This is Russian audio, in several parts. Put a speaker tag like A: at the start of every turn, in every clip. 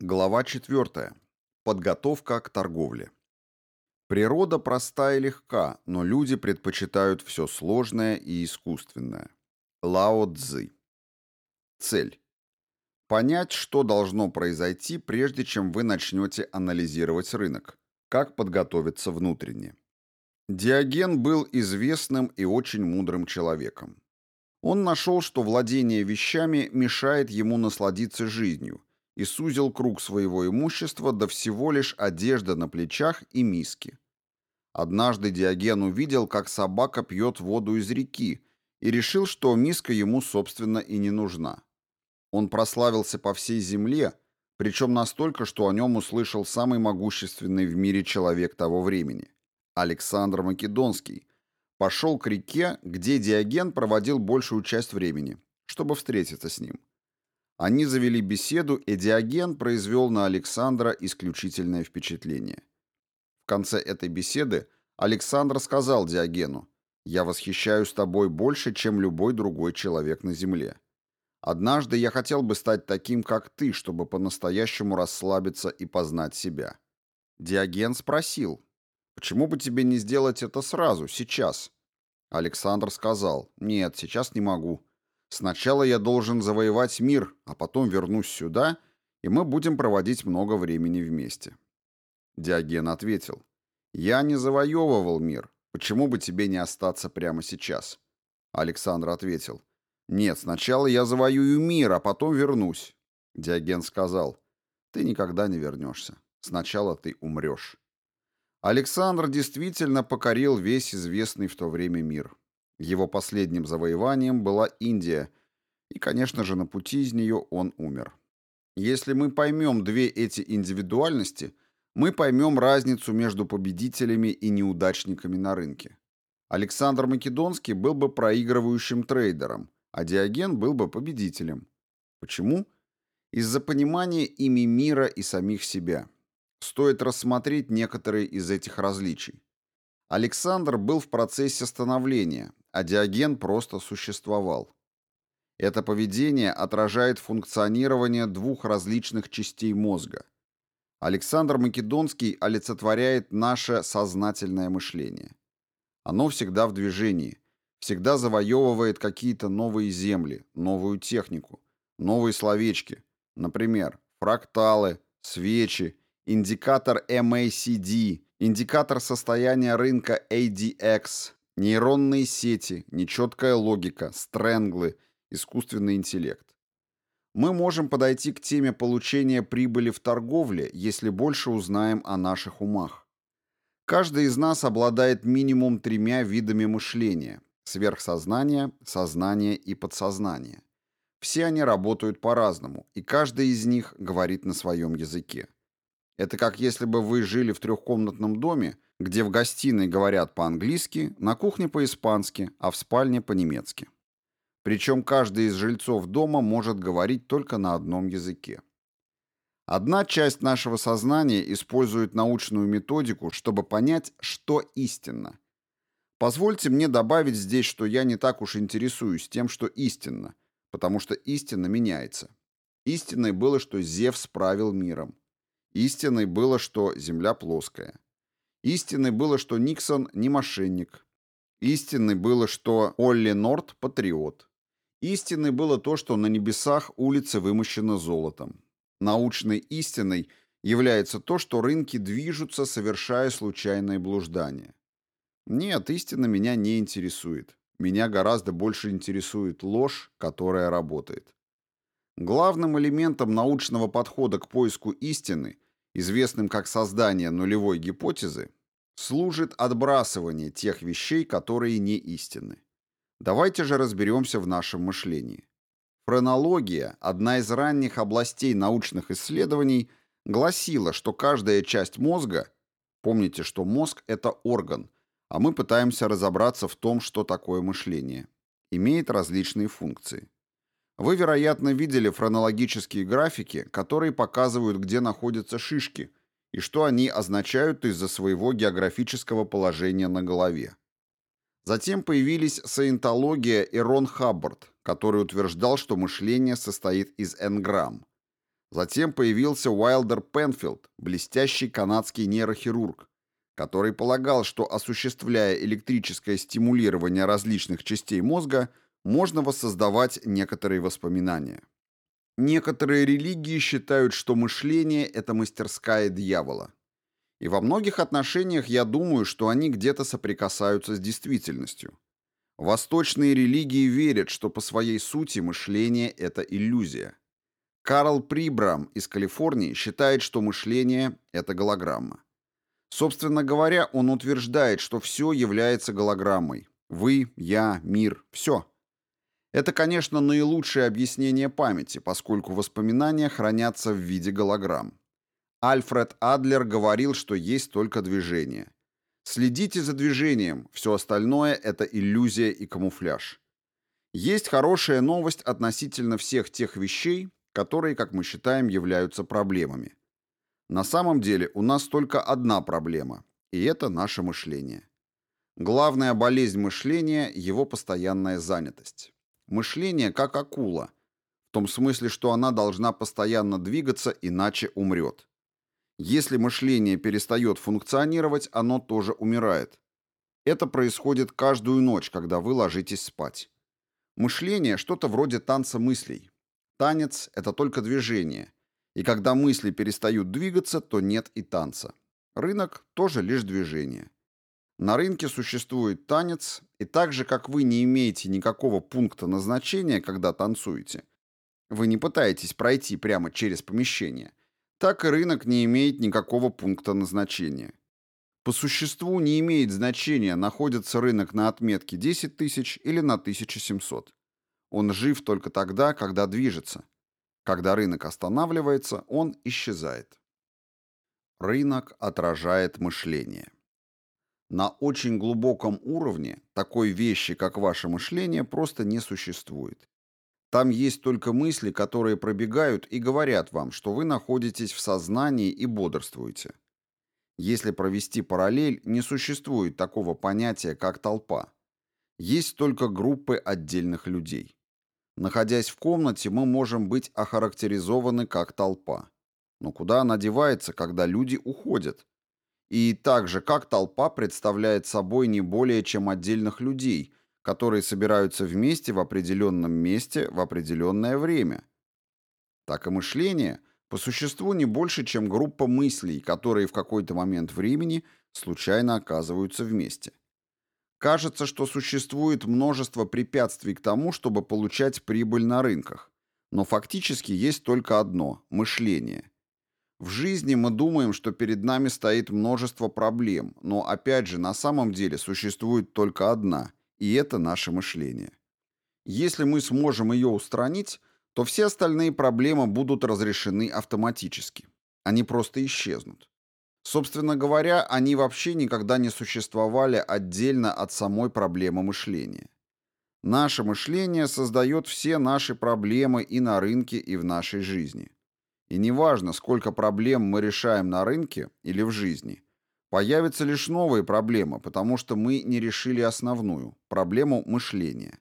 A: Глава 4. Подготовка к торговле. Природа проста и легка, но люди предпочитают все сложное и искусственное. Лао Цзы. Цель. Понять, что должно произойти, прежде чем вы начнете анализировать рынок. Как подготовиться внутренне. Диоген был известным и очень мудрым человеком. Он нашел, что владение вещами мешает ему насладиться жизнью, и сузил круг своего имущества до всего лишь одежды на плечах и миски. Однажды Диоген увидел, как собака пьет воду из реки, и решил, что миска ему, собственно, и не нужна. Он прославился по всей земле, причем настолько, что о нем услышал самый могущественный в мире человек того времени – Александр Македонский. Пошел к реке, где Диоген проводил большую часть времени, чтобы встретиться с ним – они завели беседу, и Диоген произвел на Александра исключительное впечатление. В конце этой беседы Александр сказал Диогену, «Я восхищаюсь тобой больше, чем любой другой человек на земле. Однажды я хотел бы стать таким, как ты, чтобы по-настоящему расслабиться и познать себя». Диоген спросил, «Почему бы тебе не сделать это сразу, сейчас?» Александр сказал, «Нет, сейчас не могу. Сначала я должен завоевать мир, а потом вернусь сюда, и мы будем проводить много времени вместе». Диоген ответил, «Я не завоевывал мир. Почему бы тебе не остаться прямо сейчас?» Александр ответил, «Нет, сначала я завоюю мир, а потом вернусь». Диоген сказал, «Ты никогда не вернешься. Сначала ты умрешь». Александр действительно покорил весь известный в то время мир. Его последним завоеванием была Индия, и, конечно же, на пути из нее он умер. Если мы поймем две эти индивидуальности, мы поймем разницу между победителями и неудачниками на рынке. Александр Македонский был бы проигрывающим трейдером, а Диоген был бы победителем. Почему? Из-за понимания ими мира и самих себя. Стоит рассмотреть некоторые из этих различий. Александр был в процессе становления, а Диоген просто существовал. Это поведение отражает функционирование двух различных частей мозга. Александр Македонский олицетворяет наше сознательное мышление. Оно всегда в движении, всегда завоевывает какие-то новые земли, новую технику, новые словечки, например, фракталы, свечи, индикатор MACD, индикатор состояния рынка ADX, Нейронные сети, нечеткая логика, стрэнглы, искусственный интеллект. Мы можем подойти к теме получения прибыли в торговле, если больше узнаем о наших умах. Каждый из нас обладает минимум тремя видами мышления – сверхсознание, сознание и подсознание. Все они работают по-разному, и каждый из них говорит на своем языке. Это как если бы вы жили в трехкомнатном доме, где в гостиной говорят по-английски, на кухне по-испански, а в спальне по-немецки. Причем каждый из жильцов дома может говорить только на одном языке. Одна часть нашего сознания использует научную методику, чтобы понять, что истинно. Позвольте мне добавить здесь, что я не так уж интересуюсь тем, что истинно, потому что истина меняется. Истиной было, что Зевс правил миром. Истиной было, что Земля плоская. Истиной было, что Никсон не мошенник. Истиной было, что Олли Норт – патриот. Истиной было то, что на небесах улицы вымощены золотом. Научной истиной является то, что рынки движутся, совершая случайные блуждания. Нет, истина меня не интересует. Меня гораздо больше интересует ложь, которая работает. Главным элементом научного подхода к поиску истины известным как создание нулевой гипотезы, служит отбрасывание тех вещей, которые не истинны. Давайте же разберемся в нашем мышлении. Френология, одна из ранних областей научных исследований, гласила, что каждая часть мозга, помните, что мозг – это орган, а мы пытаемся разобраться в том, что такое мышление, имеет различные функции. Вы, вероятно, видели фронологические графики, которые показывают, где находятся шишки и что они означают из-за своего географического положения на голове. Затем появились саентология и Рон Хаббард, который утверждал, что мышление состоит из энграмм. Затем появился Уайлдер Пенфилд, блестящий канадский нейрохирург, который полагал, что осуществляя электрическое стимулирование различных частей мозга, можно воссоздавать некоторые воспоминания. Некоторые религии считают, что мышление – это мастерская дьявола. И во многих отношениях я думаю, что они где-то соприкасаются с действительностью. Восточные религии верят, что по своей сути мышление – это иллюзия. Карл Прибрам из Калифорнии считает, что мышление – это голограмма. Собственно говоря, он утверждает, что все является голограммой. Вы, я, мир – все. Это, конечно, наилучшее объяснение памяти, поскольку воспоминания хранятся в виде голограмм. Альфред Адлер говорил, что есть только движение. Следите за движением, все остальное – это иллюзия и камуфляж. Есть хорошая новость относительно всех тех вещей, которые, как мы считаем, являются проблемами. На самом деле у нас только одна проблема, и это наше мышление. Главная болезнь мышления – его постоянная занятость. Мышление как акула, в том смысле, что она должна постоянно двигаться, иначе умрет. Если мышление перестает функционировать, оно тоже умирает. Это происходит каждую ночь, когда вы ложитесь спать. Мышление – что-то вроде танца мыслей. Танец – это только движение. И когда мысли перестают двигаться, то нет и танца. Рынок – тоже лишь движение. На рынке существует танец, и так же, как вы не имеете никакого пункта назначения, когда танцуете, вы не пытаетесь пройти прямо через помещение, так и рынок не имеет никакого пункта назначения. По существу не имеет значения, находится рынок на отметке 10 тысяч или на 1700. Он жив только тогда, когда движется. Когда рынок останавливается, он исчезает. Рынок отражает мышление. На очень глубоком уровне такой вещи, как ваше мышление, просто не существует. Там есть только мысли, которые пробегают и говорят вам, что вы находитесь в сознании и бодрствуете. Если провести параллель, не существует такого понятия, как толпа. Есть только группы отдельных людей. Находясь в комнате, мы можем быть охарактеризованы как толпа. Но куда она девается, когда люди уходят? И так же, как толпа представляет собой не более чем отдельных людей, которые собираются вместе в определенном месте в определенное время. Так и мышление по существу не больше, чем группа мыслей, которые в какой-то момент времени случайно оказываются вместе. Кажется, что существует множество препятствий к тому, чтобы получать прибыль на рынках. Но фактически есть только одно – мышление. В жизни мы думаем, что перед нами стоит множество проблем, но опять же на самом деле существует только одна, и это наше мышление. Если мы сможем ее устранить, то все остальные проблемы будут разрешены автоматически. Они просто исчезнут. Собственно говоря, они вообще никогда не существовали отдельно от самой проблемы мышления. Наше мышление создает все наши проблемы и на рынке, и в нашей жизни. И неважно, сколько проблем мы решаем на рынке или в жизни, появятся лишь новые проблемы, потому что мы не решили основную – проблему мышления.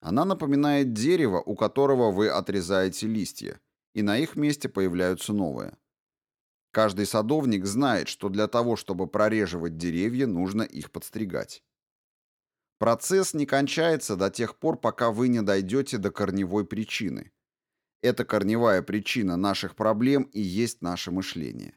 A: Она напоминает дерево, у которого вы отрезаете листья, и на их месте появляются новые. Каждый садовник знает, что для того, чтобы прореживать деревья, нужно их подстригать. Процесс не кончается до тех пор, пока вы не дойдете до корневой причины. Эта корневая причина наших проблем и есть наше мышление.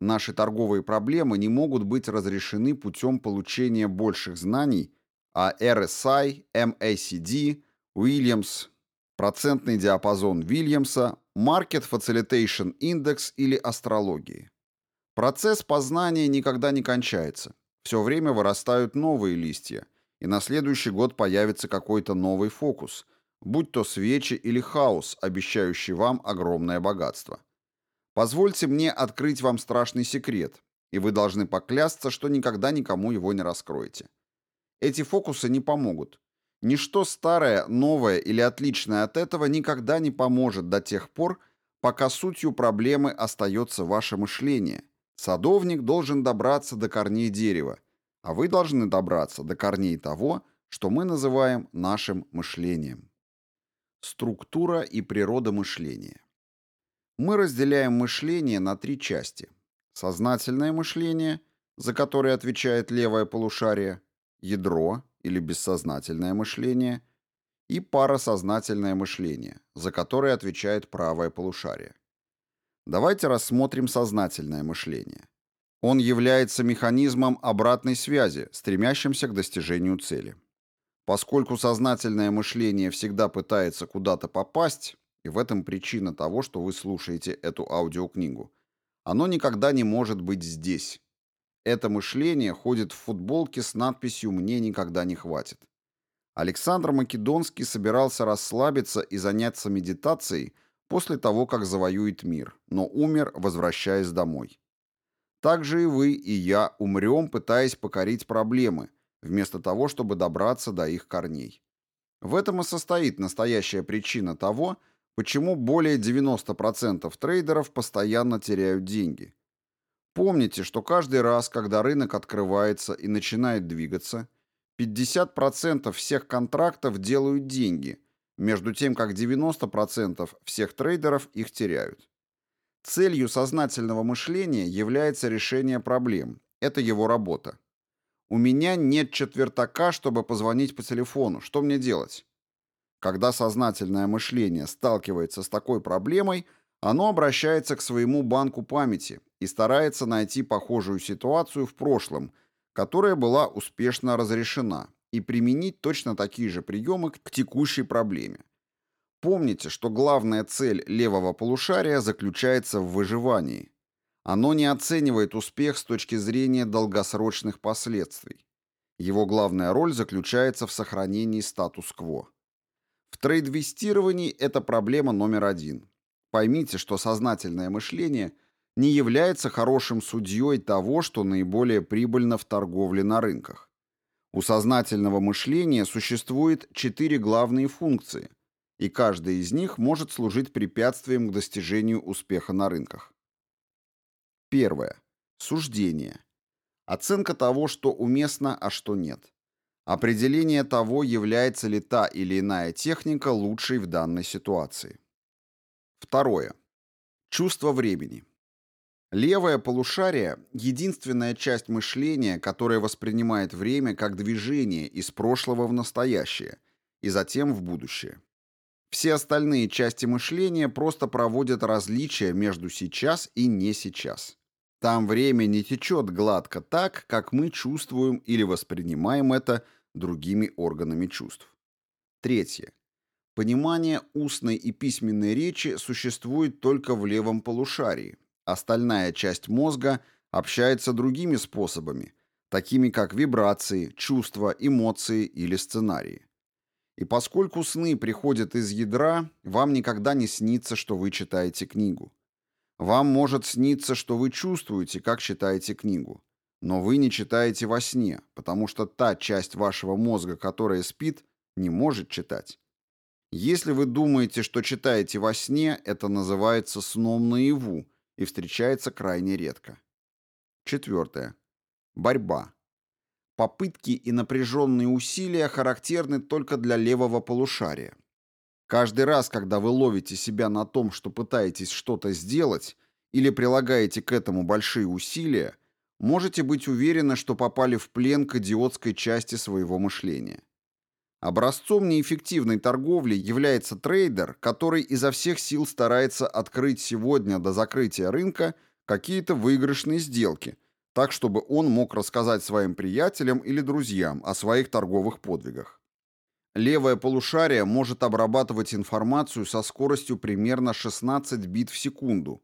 A: Наши торговые проблемы не могут быть разрешены путем получения больших знаний о RSI, MACD, Williams, процентный диапазон Вильямса, Market Facilitation Index или астрологии. Процесс познания никогда не кончается. Все время вырастают новые листья, и на следующий год появится какой-то новый фокус, будь то свечи или хаос, обещающий вам огромное богатство. Позвольте мне открыть вам страшный секрет, и вы должны поклясться, что никогда никому его не раскроете. Эти фокусы не помогут. Ничто старое, новое или отличное от этого никогда не поможет до тех пор, пока сутью проблемы остается ваше мышление. Садовник должен добраться до корней дерева, а вы должны добраться до корней того, что мы называем нашим мышлением. Структура и природа мышления. Мы разделяем мышление на три части. Сознательное мышление, за которое отвечает левое полушарие, ядро или бессознательное мышление и парасознательное мышление, за которое отвечает правое полушарие. Давайте рассмотрим сознательное мышление. Он является механизмом обратной связи, стремящимся к достижению цели. Поскольку сознательное мышление всегда пытается куда-то попасть, и в этом причина того, что вы слушаете эту аудиокнигу, оно никогда не может быть здесь. Это мышление ходит в футболке с надписью «Мне никогда не хватит». Александр Македонский собирался расслабиться и заняться медитацией после того, как завоюет мир, но умер, возвращаясь домой. Так же и вы, и я умрем, пытаясь покорить проблемы, вместо того, чтобы добраться до их корней. В этом и состоит настоящая причина того, почему более 90% трейдеров постоянно теряют деньги. Помните, что каждый раз, когда рынок открывается и начинает двигаться, 50% всех контрактов делают деньги, между тем как 90% всех трейдеров их теряют. Целью сознательного мышления является решение проблем. Это его работа. У меня нет четвертака, чтобы позвонить по телефону. Что мне делать? Когда сознательное мышление сталкивается с такой проблемой, оно обращается к своему банку памяти и старается найти похожую ситуацию в прошлом, которая была успешно разрешена, и применить точно такие же приемы к текущей проблеме. Помните, что главная цель левого полушария заключается в выживании. Оно не оценивает успех с точки зрения долгосрочных последствий. Его главная роль заключается в сохранении статус-кво. В трейдвестировании это проблема номер один. Поймите, что сознательное мышление не является хорошим судьей того, что наиболее прибыльно в торговле на рынках. У сознательного мышления существует четыре главные функции, и каждая из них может служить препятствием к достижению успеха на рынках. Первое. Суждение. Оценка того, что уместно, а что нет. Определение того, является ли та или иная техника лучшей в данной ситуации. Второе. Чувство времени. Левое полушарие – единственная часть мышления, которая воспринимает время как движение из прошлого в настоящее и затем в будущее. Все остальные части мышления просто проводят различия между сейчас и не сейчас. Там время не течет гладко так, как мы чувствуем или воспринимаем это другими органами чувств. Третье. Понимание устной и письменной речи существует только в левом полушарии. Остальная часть мозга общается другими способами, такими как вибрации, чувства, эмоции или сценарии. И поскольку сны приходят из ядра, вам никогда не снится, что вы читаете книгу. Вам может сниться, что вы чувствуете, как читаете книгу. Но вы не читаете во сне, потому что та часть вашего мозга, которая спит, не может читать. Если вы думаете, что читаете во сне, это называется сном наяву и встречается крайне редко. Четвертое. Борьба. Попытки и напряженные усилия характерны только для левого полушария. Каждый раз, когда вы ловите себя на том, что пытаетесь что-то сделать или прилагаете к этому большие усилия, можете быть уверены, что попали в плен к идиотской части своего мышления. Образцом неэффективной торговли является трейдер, который изо всех сил старается открыть сегодня до закрытия рынка какие-то выигрышные сделки, так чтобы он мог рассказать своим приятелям или друзьям о своих торговых подвигах. Левое полушарие может обрабатывать информацию со скоростью примерно 16 бит в секунду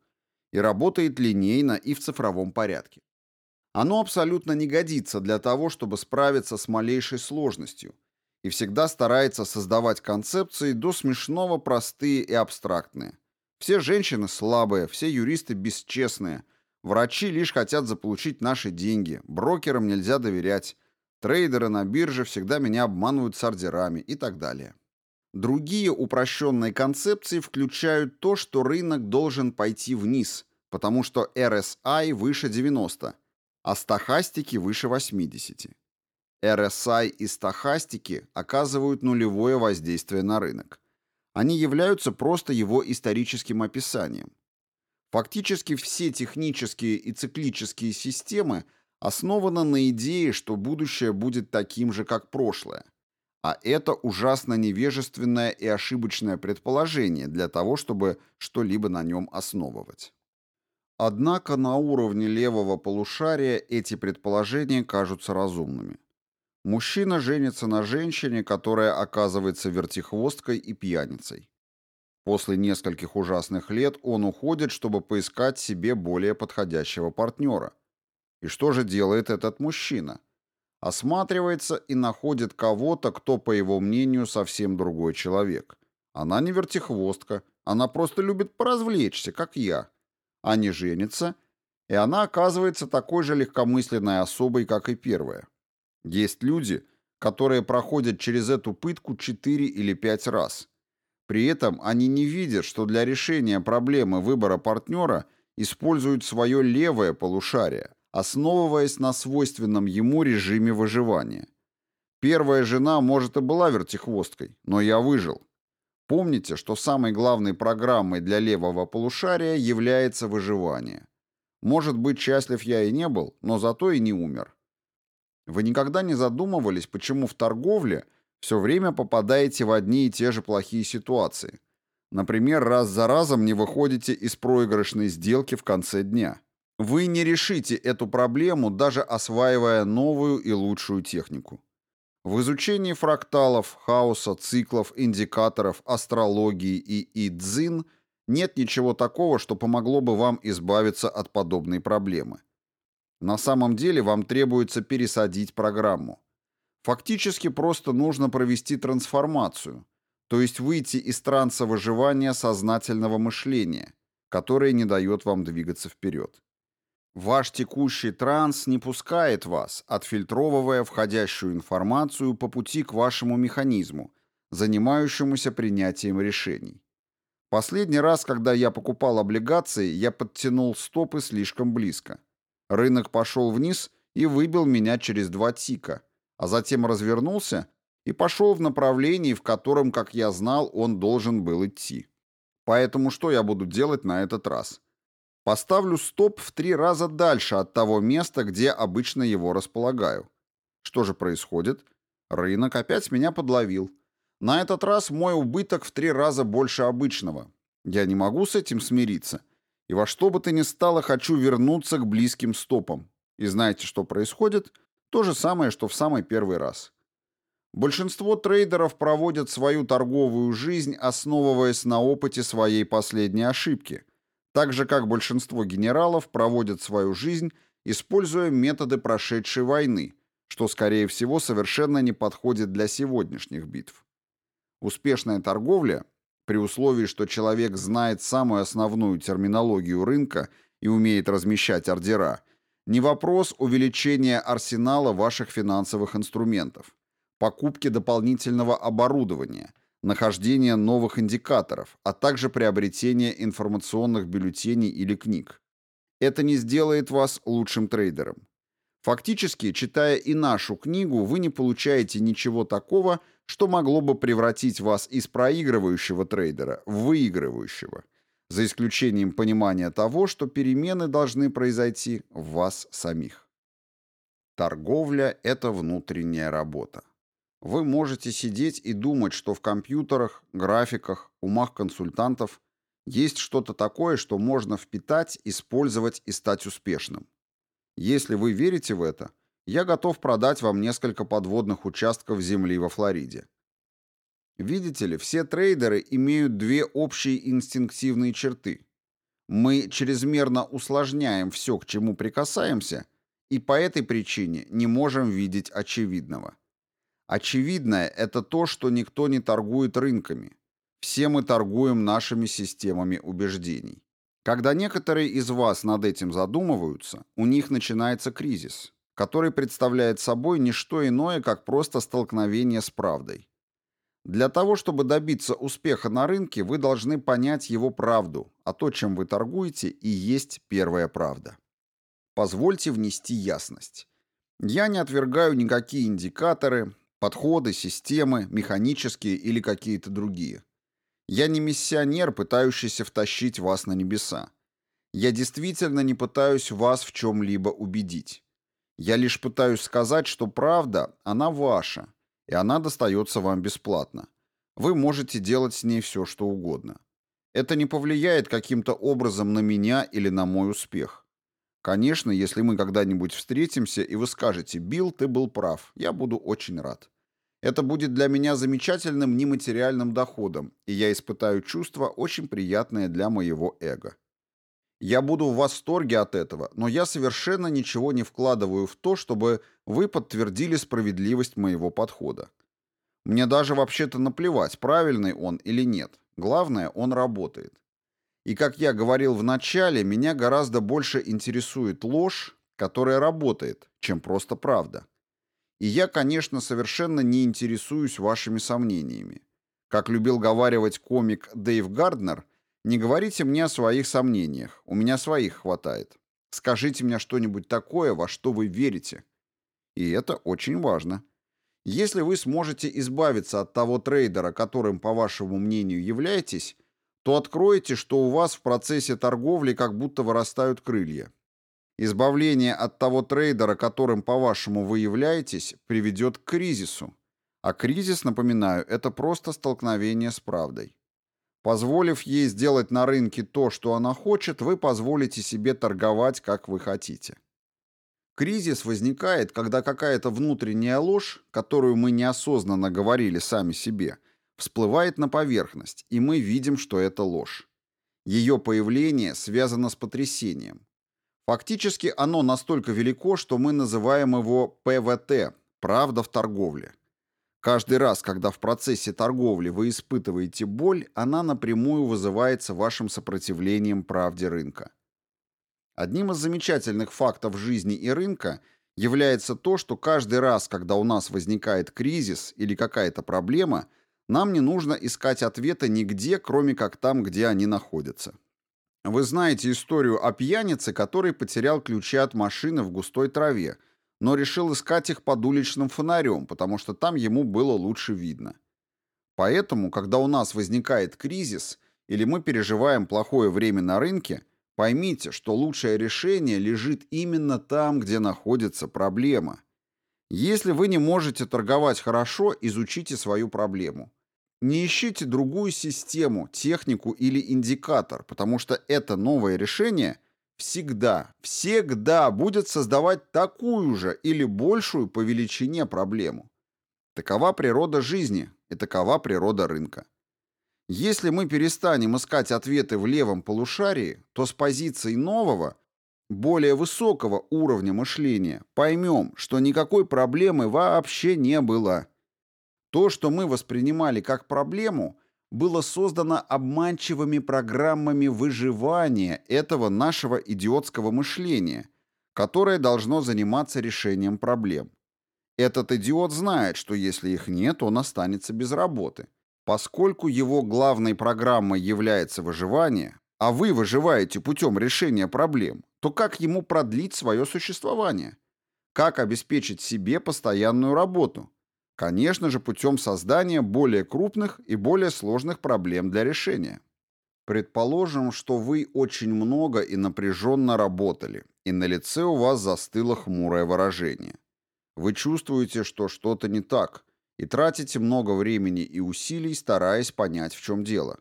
A: и работает линейно и в цифровом порядке. Оно абсолютно не годится для того, чтобы справиться с малейшей сложностью и всегда старается создавать концепции до смешного простые и абстрактные. Все женщины слабые, все юристы бесчестные, врачи лишь хотят заполучить наши деньги, брокерам нельзя доверять, Трейдеры на бирже всегда меня обманывают с ордерами и так далее. Другие упрощенные концепции включают то, что рынок должен пойти вниз, потому что RSI выше 90, а стахастики выше 80. RSI и стахастики оказывают нулевое воздействие на рынок. Они являются просто его историческим описанием. Фактически все технические и циклические системы основаны на идее, что будущее будет таким же, как прошлое. А это ужасно невежественное и ошибочное предположение для того, чтобы что-либо на нем основывать. Однако на уровне левого полушария эти предположения кажутся разумными. Мужчина женится на женщине, которая оказывается вертихвосткой и пьяницей. После нескольких ужасных лет он уходит, чтобы поискать себе более подходящего партнера. И что же делает этот мужчина? Осматривается и находит кого-то, кто, по его мнению, совсем другой человек. Она не вертихвостка, она просто любит поразвлечься, как я. Они женятся, и она оказывается такой же легкомысленной особой, как и первая. Есть люди, которые проходят через эту пытку 4 или 5 раз. При этом они не видят, что для решения проблемы выбора партнера используют свое левое полушарие, основываясь на свойственном ему режиме выживания. Первая жена, может, и была вертихвосткой, но я выжил. Помните, что самой главной программой для левого полушария является выживание. Может быть, счастлив я и не был, но зато и не умер. Вы никогда не задумывались, почему в торговле все время попадаете в одни и те же плохие ситуации? Например, раз за разом не выходите из проигрышной сделки в конце дня. Вы не решите эту проблему, даже осваивая новую и лучшую технику. В изучении фракталов, хаоса, циклов, индикаторов, астрологии и идзин нет ничего такого, что помогло бы вам избавиться от подобной проблемы. На самом деле вам требуется пересадить программу. Фактически просто нужно провести трансформацию, то есть выйти из транса выживания сознательного мышления, которое не дает вам двигаться вперед. Ваш текущий транс не пускает вас, отфильтровывая входящую информацию по пути к вашему механизму, занимающемуся принятием решений. Последний раз, когда я покупал облигации, я подтянул стопы слишком близко. Рынок пошел вниз и выбил меня через два тика, а затем развернулся и пошел в направлении, в котором, как я знал, он должен был идти. Поэтому что я буду делать на этот раз? Поставлю стоп в три раза дальше от того места, где обычно его располагаю. Что же происходит? Рынок опять меня подловил. На этот раз мой убыток в три раза больше обычного. Я не могу с этим смириться и во что бы то ни стало хочу вернуться к близким стопам. И знаете, что происходит? То же самое, что в самый первый раз. Большинство трейдеров проводят свою торговую жизнь, основываясь на опыте своей последней ошибки, так же как большинство генералов проводят свою жизнь, используя методы прошедшей войны, что, скорее всего, совершенно не подходит для сегодняшних битв. Успешная торговля при условии, что человек знает самую основную терминологию рынка и умеет размещать ордера, не вопрос увеличения арсенала ваших финансовых инструментов, покупки дополнительного оборудования, нахождения новых индикаторов, а также приобретения информационных бюллетеней или книг. Это не сделает вас лучшим трейдером. Фактически, читая и нашу книгу, вы не получаете ничего такого, что могло бы превратить вас из проигрывающего трейдера в выигрывающего, за исключением понимания того, что перемены должны произойти в вас самих. Торговля – это внутренняя работа. Вы можете сидеть и думать, что в компьютерах, графиках, умах консультантов есть что-то такое, что можно впитать, использовать и стать успешным. Если вы верите в это, я готов продать вам несколько подводных участков земли во Флориде. Видите ли, все трейдеры имеют две общие инстинктивные черты. Мы чрезмерно усложняем все, к чему прикасаемся, и по этой причине не можем видеть очевидного. Очевидное – это то, что никто не торгует рынками. Все мы торгуем нашими системами убеждений. Когда некоторые из вас над этим задумываются, у них начинается кризис который представляет собой не что иное, как просто столкновение с правдой. Для того, чтобы добиться успеха на рынке, вы должны понять его правду, а то, чем вы торгуете, и есть первая правда. Позвольте внести ясность. Я не отвергаю никакие индикаторы, подходы, системы, механические или какие-то другие. Я не миссионер, пытающийся втащить вас на небеса. Я действительно не пытаюсь вас в чем-либо убедить. Я лишь пытаюсь сказать, что правда, она ваша, и она достается вам бесплатно. Вы можете делать с ней все, что угодно. Это не повлияет каким-то образом на меня или на мой успех. Конечно, если мы когда-нибудь встретимся, и вы скажете «Билл, ты был прав», я буду очень рад. Это будет для меня замечательным нематериальным доходом, и я испытаю чувство, очень приятное для моего эго. Я буду в восторге от этого, но я совершенно ничего не вкладываю в то, чтобы вы подтвердили справедливость моего подхода. Мне даже вообще-то наплевать, правильный он или нет. Главное, он работает. И как я говорил в начале, меня гораздо больше интересует ложь, которая работает, чем просто правда. И я, конечно, совершенно не интересуюсь вашими сомнениями. Как любил говаривать комик Дэйв Гарднер, не говорите мне о своих сомнениях, у меня своих хватает. Скажите мне что-нибудь такое, во что вы верите. И это очень важно. Если вы сможете избавиться от того трейдера, которым, по вашему мнению, являетесь, то откроете, что у вас в процессе торговли как будто вырастают крылья. Избавление от того трейдера, которым, по-вашему, вы являетесь, приведет к кризису. А кризис, напоминаю, это просто столкновение с правдой. Позволив ей сделать на рынке то, что она хочет, вы позволите себе торговать, как вы хотите. Кризис возникает, когда какая-то внутренняя ложь, которую мы неосознанно говорили сами себе, всплывает на поверхность, и мы видим, что это ложь. Ее появление связано с потрясением. Фактически оно настолько велико, что мы называем его ПВТ – «правда в торговле». Каждый раз, когда в процессе торговли вы испытываете боль, она напрямую вызывается вашим сопротивлением правде рынка. Одним из замечательных фактов жизни и рынка является то, что каждый раз, когда у нас возникает кризис или какая-то проблема, нам не нужно искать ответа нигде, кроме как там, где они находятся. Вы знаете историю о пьянице, который потерял ключи от машины в густой траве, но решил искать их под уличным фонарем, потому что там ему было лучше видно. Поэтому, когда у нас возникает кризис или мы переживаем плохое время на рынке, поймите, что лучшее решение лежит именно там, где находится проблема. Если вы не можете торговать хорошо, изучите свою проблему. Не ищите другую систему, технику или индикатор, потому что это новое решение всегда, всегда будет создавать такую же или большую по величине проблему. Такова природа жизни и такова природа рынка. Если мы перестанем искать ответы в левом полушарии, то с позиции нового, более высокого уровня мышления поймем, что никакой проблемы вообще не было. То, что мы воспринимали как проблему, было создано обманчивыми программами выживания этого нашего идиотского мышления, которое должно заниматься решением проблем. Этот идиот знает, что если их нет, он останется без работы. Поскольку его главной программой является выживание, а вы выживаете путем решения проблем, то как ему продлить свое существование? Как обеспечить себе постоянную работу? Конечно же, путем создания более крупных и более сложных проблем для решения. Предположим, что вы очень много и напряженно работали, и на лице у вас застыло хмурое выражение. Вы чувствуете, что что-то не так, и тратите много времени и усилий, стараясь понять, в чем дело.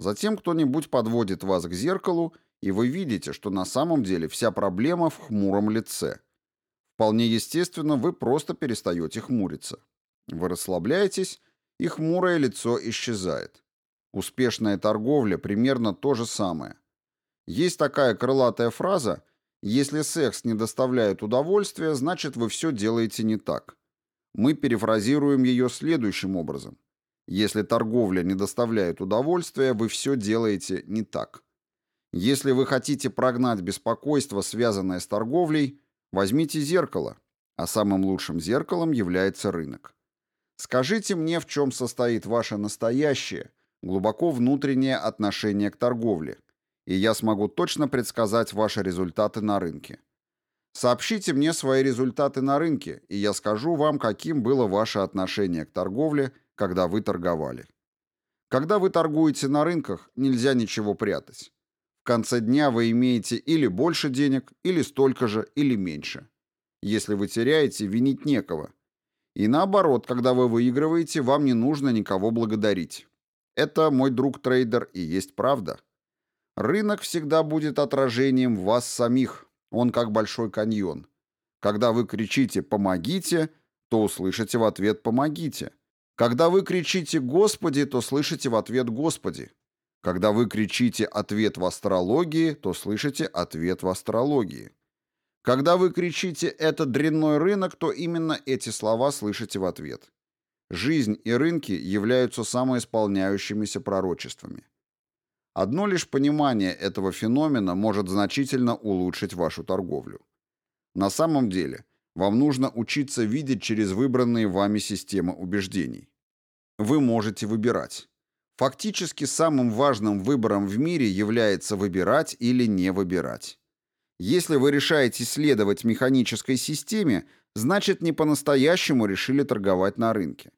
A: Затем кто-нибудь подводит вас к зеркалу, и вы видите, что на самом деле вся проблема в хмуром лице. Вполне естественно, вы просто перестаете хмуриться. Вы расслабляетесь, и хмурое лицо исчезает. Успешная торговля примерно то же самое. Есть такая крылатая фраза «Если секс не доставляет удовольствия, значит вы все делаете не так». Мы перефразируем ее следующим образом. Если торговля не доставляет удовольствия, вы все делаете не так. Если вы хотите прогнать беспокойство, связанное с торговлей, возьмите зеркало, а самым лучшим зеркалом является рынок. Скажите мне, в чем состоит ваше настоящее, глубоко внутреннее отношение к торговле, и я смогу точно предсказать ваши результаты на рынке. Сообщите мне свои результаты на рынке, и я скажу вам, каким было ваше отношение к торговле, когда вы торговали. Когда вы торгуете на рынках, нельзя ничего прятать. В конце дня вы имеете или больше денег, или столько же, или меньше. Если вы теряете, винить некого. И наоборот, когда вы выигрываете, вам не нужно никого благодарить. Это, мой друг-трейдер, и есть правда. Рынок всегда будет отражением вас самих. Он как большой каньон. Когда вы кричите «помогите», то услышите в ответ «помогите». Когда вы кричите «Господи», то слышите в ответ «Господи». Когда вы кричите «ответ в астрологии», то слышите ответ в астрологии. Когда вы кричите «это дрянной рынок», то именно эти слова слышите в ответ. Жизнь и рынки являются самоисполняющимися пророчествами. Одно лишь понимание этого феномена может значительно улучшить вашу торговлю. На самом деле, вам нужно учиться видеть через выбранные вами системы убеждений. Вы можете выбирать. Фактически самым важным выбором в мире является выбирать или не выбирать. Если вы решаете следовать механической системе, значит не по-настоящему решили торговать на рынке.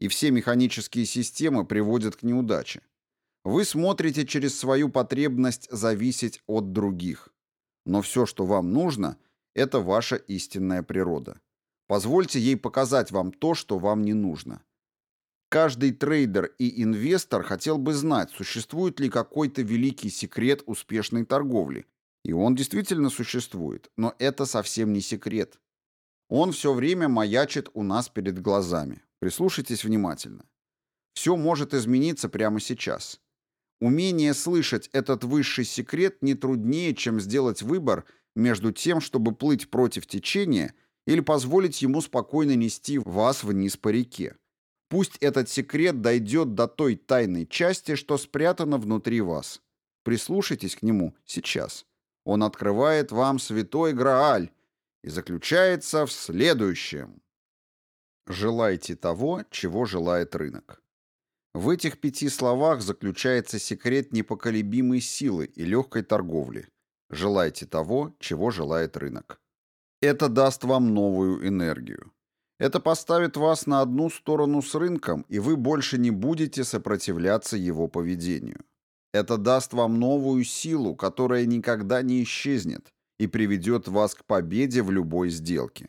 A: И все механические системы приводят к неудаче. Вы смотрите через свою потребность зависеть от других. Но все, что вам нужно, это ваша истинная природа. Позвольте ей показать вам то, что вам не нужно. Каждый трейдер и инвестор хотел бы знать, существует ли какой-то великий секрет успешной торговли. И он действительно существует, но это совсем не секрет. Он все время маячит у нас перед глазами. Прислушайтесь внимательно. Все может измениться прямо сейчас. Умение слышать этот высший секрет не труднее, чем сделать выбор между тем, чтобы плыть против течения или позволить ему спокойно нести вас вниз по реке. Пусть этот секрет дойдет до той тайной части, что спрятана внутри вас. Прислушайтесь к нему сейчас. Он открывает вам святой Грааль и заключается в следующем. Желайте того, чего желает рынок. В этих пяти словах заключается секрет непоколебимой силы и легкой торговли. Желайте того, чего желает рынок. Это даст вам новую энергию. Это поставит вас на одну сторону с рынком, и вы больше не будете сопротивляться его поведению. Это даст вам новую силу, которая никогда не исчезнет и приведет вас к победе в любой сделке.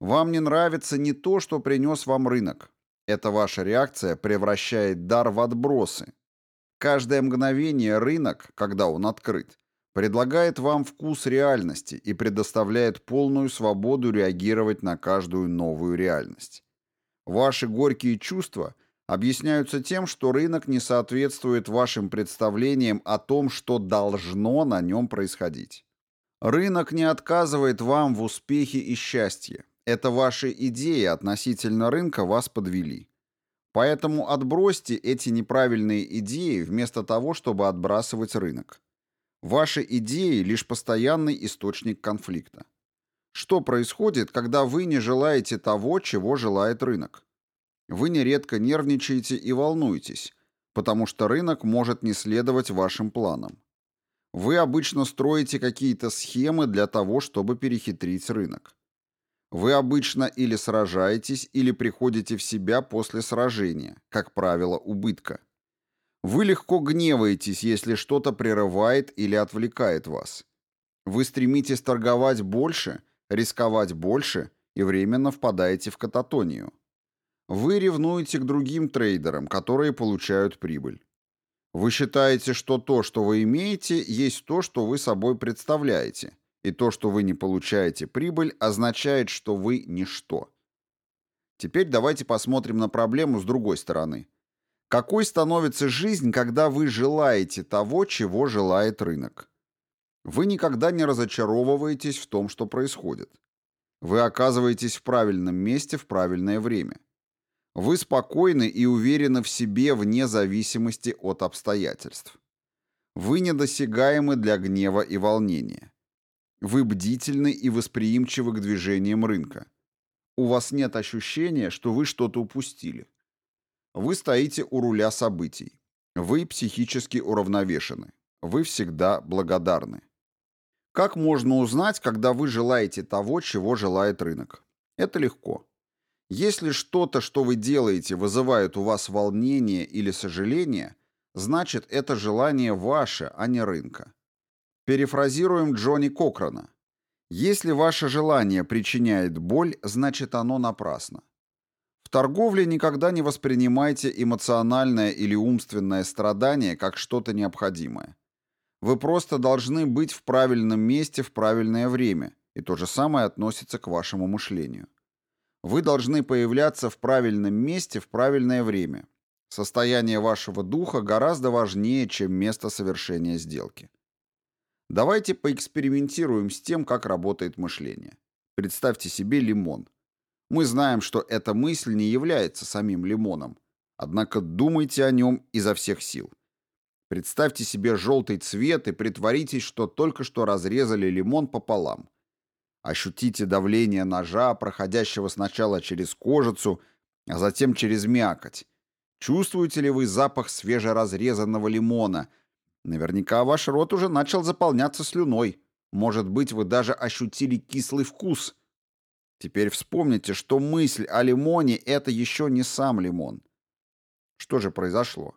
A: Вам не нравится не то, что принес вам рынок, эта ваша реакция превращает дар в отбросы. Каждое мгновение рынок, когда он открыт, предлагает вам вкус реальности и предоставляет полную свободу реагировать на каждую новую реальность. Ваши горькие чувства объясняются тем, что рынок не соответствует вашим представлениям о том, что должно на нем происходить. Рынок не отказывает вам в успехе и счастье. Это ваши идеи относительно рынка вас подвели. Поэтому отбросьте эти неправильные идеи вместо того, чтобы отбрасывать рынок. Ваши идеи – лишь постоянный источник конфликта. Что происходит, когда вы не желаете того, чего желает рынок? Вы нередко нервничаете и волнуетесь, потому что рынок может не следовать вашим планам. Вы обычно строите какие-то схемы для того, чтобы перехитрить рынок. Вы обычно или сражаетесь, или приходите в себя после сражения, как правило, убытка. Вы легко гневаетесь, если что-то прерывает или отвлекает вас. Вы стремитесь торговать больше, рисковать больше и временно впадаете в кататонию. Вы ревнуете к другим трейдерам, которые получают прибыль. Вы считаете, что то, что вы имеете, есть то, что вы собой представляете, и то, что вы не получаете прибыль, означает, что вы ничто. Теперь давайте посмотрим на проблему с другой стороны. Какой становится жизнь, когда вы желаете того, чего желает рынок? Вы никогда не разочаровываетесь в том, что происходит. Вы оказываетесь в правильном месте в правильное время. Вы спокойны и уверены в себе вне зависимости от обстоятельств. Вы недосягаемы для гнева и волнения. Вы бдительны и восприимчивы к движениям рынка. У вас нет ощущения, что вы что-то упустили. Вы стоите у руля событий. Вы психически уравновешены. Вы всегда благодарны. Как можно узнать, когда вы желаете того, чего желает рынок? Это легко. Если что-то, что вы делаете, вызывает у вас волнение или сожаление, значит это желание ваше, а не рынка. Перефразируем Джонни Кокрана. Если ваше желание причиняет боль, значит оно напрасно. В торговле никогда не воспринимайте эмоциональное или умственное страдание как что-то необходимое. Вы просто должны быть в правильном месте в правильное время, и то же самое относится к вашему мышлению. Вы должны появляться в правильном месте в правильное время. Состояние вашего духа гораздо важнее, чем место совершения сделки. Давайте поэкспериментируем с тем, как работает мышление. Представьте себе лимон. Мы знаем, что эта мысль не является самим лимоном, однако думайте о нем изо всех сил. Представьте себе желтый цвет и притворитесь, что только что разрезали лимон пополам. Ощутите давление ножа, проходящего сначала через кожицу, а затем через мякоть. Чувствуете ли вы запах свежеразрезанного лимона – Наверняка ваш рот уже начал заполняться слюной. Может быть, вы даже ощутили кислый вкус. Теперь вспомните, что мысль о лимоне — это еще не сам лимон. Что же произошло?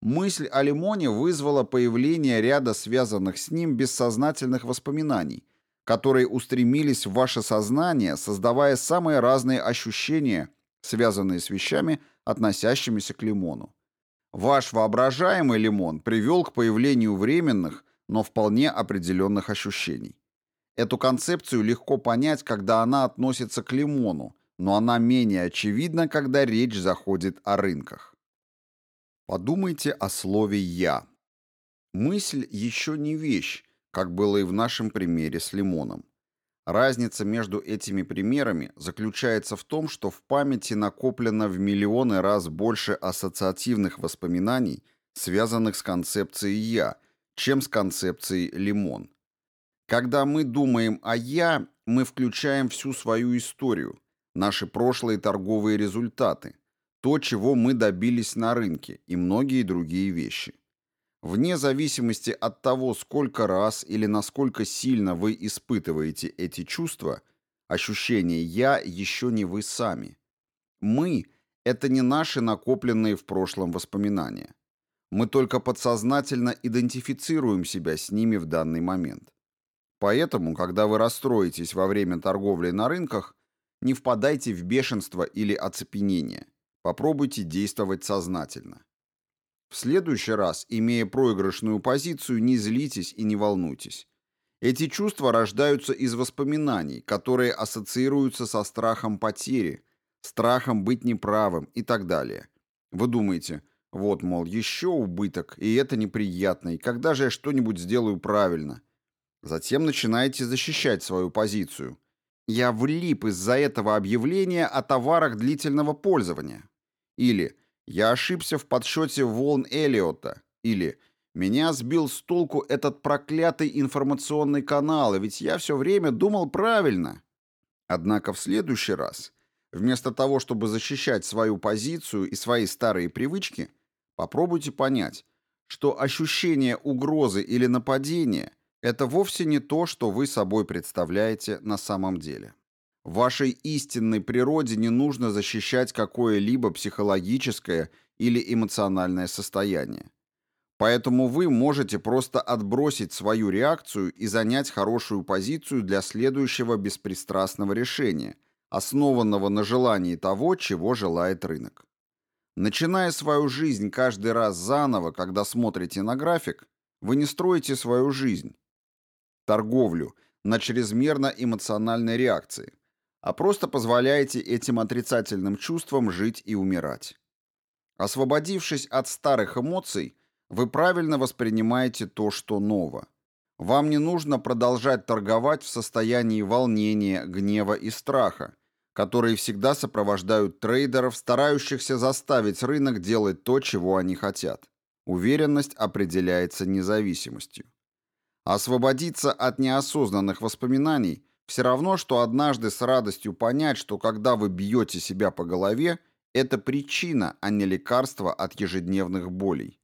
A: Мысль о лимоне вызвала появление ряда связанных с ним бессознательных воспоминаний, которые устремились в ваше сознание, создавая самые разные ощущения, связанные с вещами, относящимися к лимону. Ваш воображаемый лимон привел к появлению временных, но вполне определенных ощущений. Эту концепцию легко понять, когда она относится к лимону, но она менее очевидна, когда речь заходит о рынках. Подумайте о слове «я». Мысль еще не вещь, как было и в нашем примере с лимоном. Разница между этими примерами заключается в том, что в памяти накоплено в миллионы раз больше ассоциативных воспоминаний, связанных с концепцией «я», чем с концепцией «лимон». Когда мы думаем о «я», мы включаем всю свою историю, наши прошлые торговые результаты, то, чего мы добились на рынке и многие другие вещи. Вне зависимости от того, сколько раз или насколько сильно вы испытываете эти чувства, ощущение «я» еще не вы сами. Мы — это не наши накопленные в прошлом воспоминания. Мы только подсознательно идентифицируем себя с ними в данный момент. Поэтому, когда вы расстроитесь во время торговли на рынках, не впадайте в бешенство или оцепенение. Попробуйте действовать сознательно. В следующий раз, имея проигрышную позицию, не злитесь и не волнуйтесь. Эти чувства рождаются из воспоминаний, которые ассоциируются со страхом потери, страхом быть неправым и так далее. Вы думаете, вот, мол, еще убыток, и это неприятно, и когда же я что-нибудь сделаю правильно? Затем начинаете защищать свою позицию. Я влип из-за этого объявления о товарах длительного пользования. Или я ошибся в подсчете волн Элиота. Или меня сбил с толку этот проклятый информационный канал, и ведь я все время думал правильно. Однако в следующий раз, вместо того, чтобы защищать свою позицию и свои старые привычки, попробуйте понять, что ощущение угрозы или нападения – это вовсе не то, что вы собой представляете на самом деле. Вашей истинной природе не нужно защищать какое-либо психологическое или эмоциональное состояние. Поэтому вы можете просто отбросить свою реакцию и занять хорошую позицию для следующего беспристрастного решения, основанного на желании того, чего желает рынок. Начиная свою жизнь каждый раз заново, когда смотрите на график, вы не строите свою жизнь, торговлю, на чрезмерно эмоциональной реакции, а просто позволяете этим отрицательным чувствам жить и умирать. Освободившись от старых эмоций, вы правильно воспринимаете то, что ново. Вам не нужно продолжать торговать в состоянии волнения, гнева и страха, которые всегда сопровождают трейдеров, старающихся заставить рынок делать то, чего они хотят. Уверенность определяется независимостью. Освободиться от неосознанных воспоминаний все равно, что однажды с радостью понять, что когда вы бьете себя по голове, это причина, а не лекарство от ежедневных болей.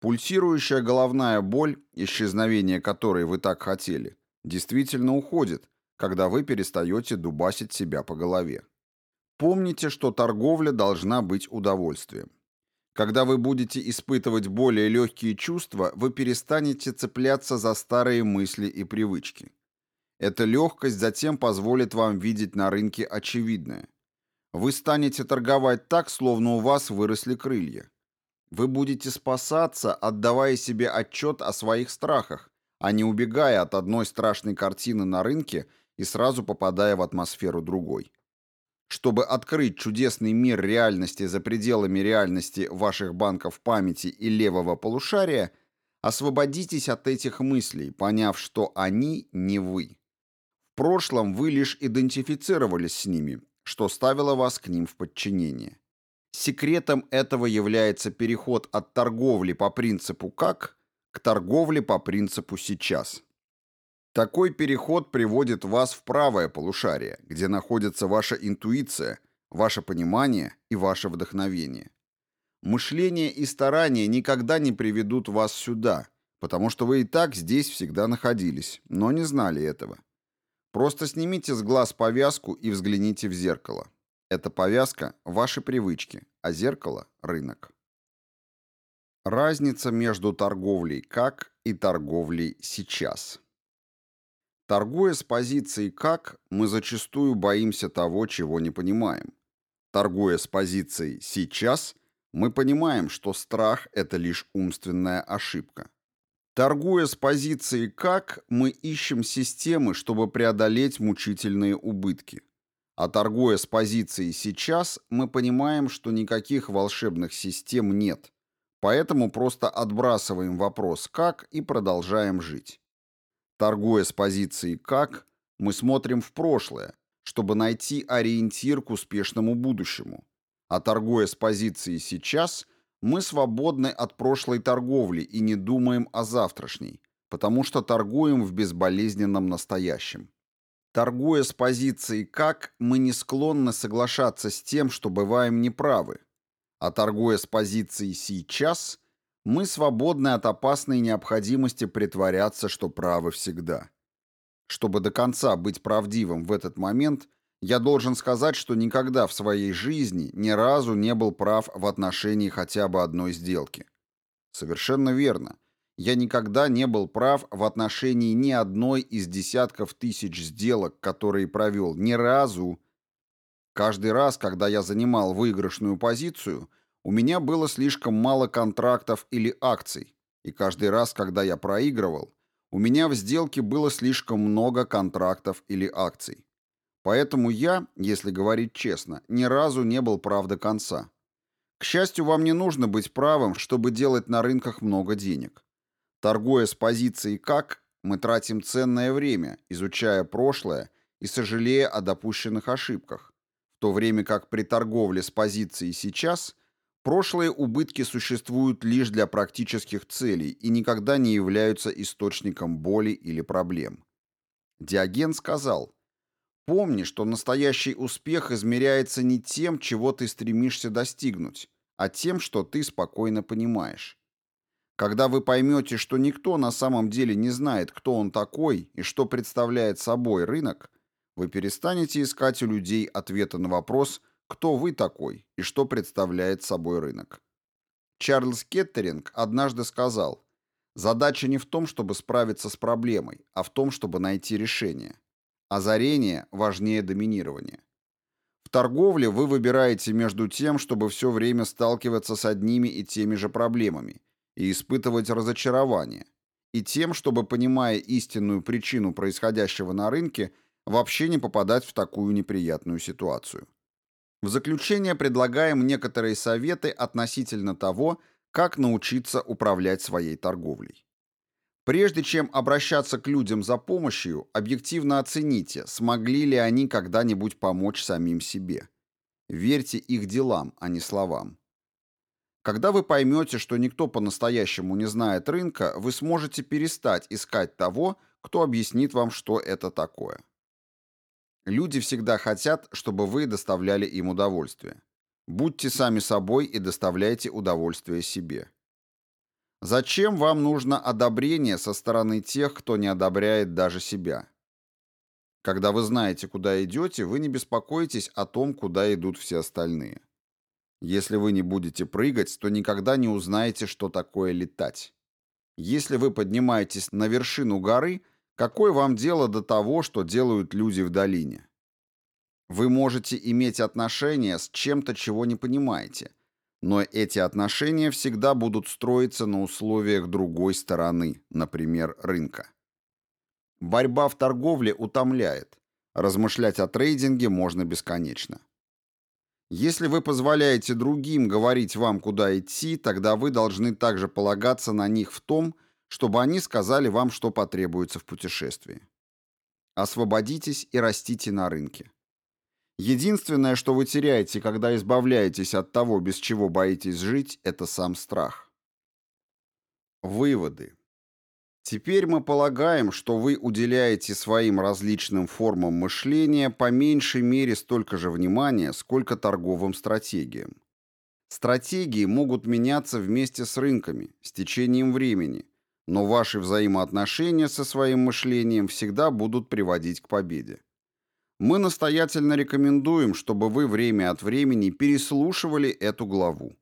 A: Пульсирующая головная боль, исчезновение которой вы так хотели, действительно уходит, когда вы перестаете дубасить себя по голове. Помните, что торговля должна быть удовольствием. Когда вы будете испытывать более легкие чувства, вы перестанете цепляться за старые мысли и привычки. Эта легкость затем позволит вам видеть на рынке очевидное. Вы станете торговать так, словно у вас выросли крылья. Вы будете спасаться, отдавая себе отчет о своих страхах, а не убегая от одной страшной картины на рынке и сразу попадая в атмосферу другой. Чтобы открыть чудесный мир реальности за пределами реальности ваших банков памяти и левого полушария, освободитесь от этих мыслей, поняв, что они не вы. Прошлом вы лишь идентифицировались с ними, что ставило вас к ним в подчинение. Секретом этого является переход от торговли по принципу «как» к торговле по принципу «сейчас». Такой переход приводит вас в правое полушарие, где находится ваша интуиция, ваше понимание и ваше вдохновение. Мышление и старания никогда не приведут вас сюда, потому что вы и так здесь всегда находились, но не знали этого. Просто снимите с глаз повязку и взгляните в зеркало. Эта повязка – ваши привычки, а зеркало – рынок. Разница между торговлей «как» и торговлей «сейчас». Торгуя с позиции «как», мы зачастую боимся того, чего не понимаем. Торгуя с позицией «сейчас», мы понимаем, что страх – это лишь умственная ошибка. Торгуя с позиции «как», мы ищем системы, чтобы преодолеть мучительные убытки. А торгуя с позиции «сейчас», мы понимаем, что никаких волшебных систем нет, поэтому просто отбрасываем вопрос «как» и продолжаем жить. Торгуя с позиции «как», мы смотрим в прошлое, чтобы найти ориентир к успешному будущему. А торгуя с позиции «сейчас», мы свободны от прошлой торговли и не думаем о завтрашней, потому что торгуем в безболезненном настоящем. Торгуя с позиции «как», мы не склонны соглашаться с тем, что бываем неправы. А торгуя с позиции «сейчас», мы свободны от опасной необходимости притворяться, что правы всегда. Чтобы до конца быть правдивым в этот момент, я должен сказать, что никогда в своей жизни ни разу не был прав в отношении хотя бы одной сделки. Совершенно верно. Я никогда не был прав в отношении ни одной из десятков тысяч сделок, которые провел, ни разу. Каждый раз, когда я занимал выигрышную позицию, у меня было слишком мало контрактов или акций, и каждый раз, когда я проигрывал, у меня в сделке было слишком много контрактов или акций. Поэтому я, если говорить честно, ни разу не был прав до конца. К счастью, вам не нужно быть правым, чтобы делать на рынках много денег. Торгуя с позицией «как», мы тратим ценное время, изучая прошлое и сожалея о допущенных ошибках, в то время как при торговле с позицией «сейчас» Прошлые убытки существуют лишь для практических целей и никогда не являются источником боли или проблем. Диоген сказал, «Помни, что настоящий успех измеряется не тем, чего ты стремишься достигнуть, а тем, что ты спокойно понимаешь. Когда вы поймете, что никто на самом деле не знает, кто он такой и что представляет собой рынок, вы перестанете искать у людей ответа на вопрос – кто вы такой и что представляет собой рынок. Чарльз Кеттеринг однажды сказал, задача не в том, чтобы справиться с проблемой, а в том, чтобы найти решение. Озарение важнее доминирования. В торговле вы выбираете между тем, чтобы все время сталкиваться с одними и теми же проблемами и испытывать разочарование, и тем, чтобы, понимая истинную причину происходящего на рынке, вообще не попадать в такую неприятную ситуацию. В заключение предлагаем некоторые советы относительно того, как научиться управлять своей торговлей. Прежде чем обращаться к людям за помощью, объективно оцените, смогли ли они когда-нибудь помочь самим себе. Верьте их делам, а не словам. Когда вы поймете, что никто по-настоящему не знает рынка, вы сможете перестать искать того, кто объяснит вам, что это такое. Люди всегда хотят, чтобы вы доставляли им удовольствие. Будьте сами собой и доставляйте удовольствие себе. Зачем вам нужно одобрение со стороны тех, кто не одобряет даже себя? Когда вы знаете, куда идете, вы не беспокоитесь о том, куда идут все остальные. Если вы не будете прыгать, то никогда не узнаете, что такое летать. Если вы поднимаетесь на вершину горы, какое вам дело до того, что делают люди в долине? Вы можете иметь отношения с чем-то, чего не понимаете, но эти отношения всегда будут строиться на условиях другой стороны, например, рынка. Борьба в торговле утомляет. Размышлять о трейдинге можно бесконечно. Если вы позволяете другим говорить вам, куда идти, тогда вы должны также полагаться на них в том, чтобы они сказали вам, что потребуется в путешествии. Освободитесь и растите на рынке. Единственное, что вы теряете, когда избавляетесь от того, без чего боитесь жить, это сам страх. Выводы. Теперь мы полагаем, что вы уделяете своим различным формам мышления по меньшей мере столько же внимания, сколько торговым стратегиям. Стратегии могут меняться вместе с рынками, с течением времени, но ваши взаимоотношения со своим мышлением всегда будут приводить к победе. Мы настоятельно рекомендуем, чтобы вы время от времени переслушивали эту главу.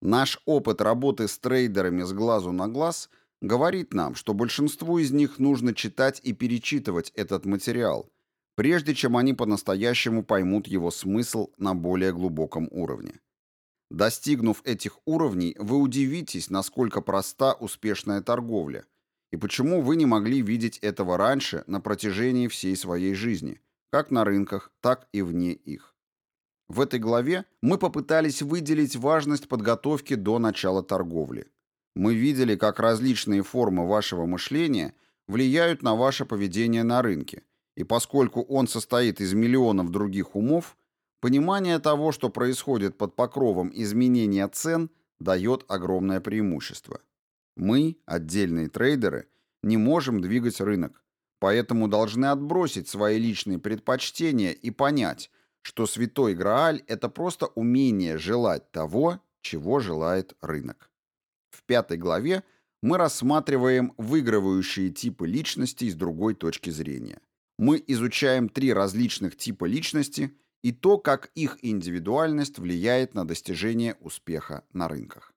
A: Наш опыт работы с трейдерами с глазу на глаз – говорит нам, что большинству из них нужно читать и перечитывать этот материал, прежде чем они по-настоящему поймут его смысл на более глубоком уровне. Достигнув этих уровней, вы удивитесь, насколько проста успешная торговля, и почему вы не могли видеть этого раньше на протяжении всей своей жизни, как на рынках, так и вне их. В этой главе мы попытались выделить важность подготовки до начала торговли. Мы видели, как различные формы вашего мышления влияют на ваше поведение на рынке, и поскольку он состоит из миллионов других умов, понимание того, что происходит под покровом изменения цен, дает огромное преимущество. Мы, отдельные трейдеры, не можем двигать рынок, поэтому должны отбросить свои личные предпочтения и понять, что святой Грааль – это просто умение желать того, чего желает рынок. В пятой главе мы рассматриваем выигрывающие типы личностей с другой точки зрения. Мы изучаем три различных типа личности и то, как их индивидуальность влияет на достижение успеха на рынках.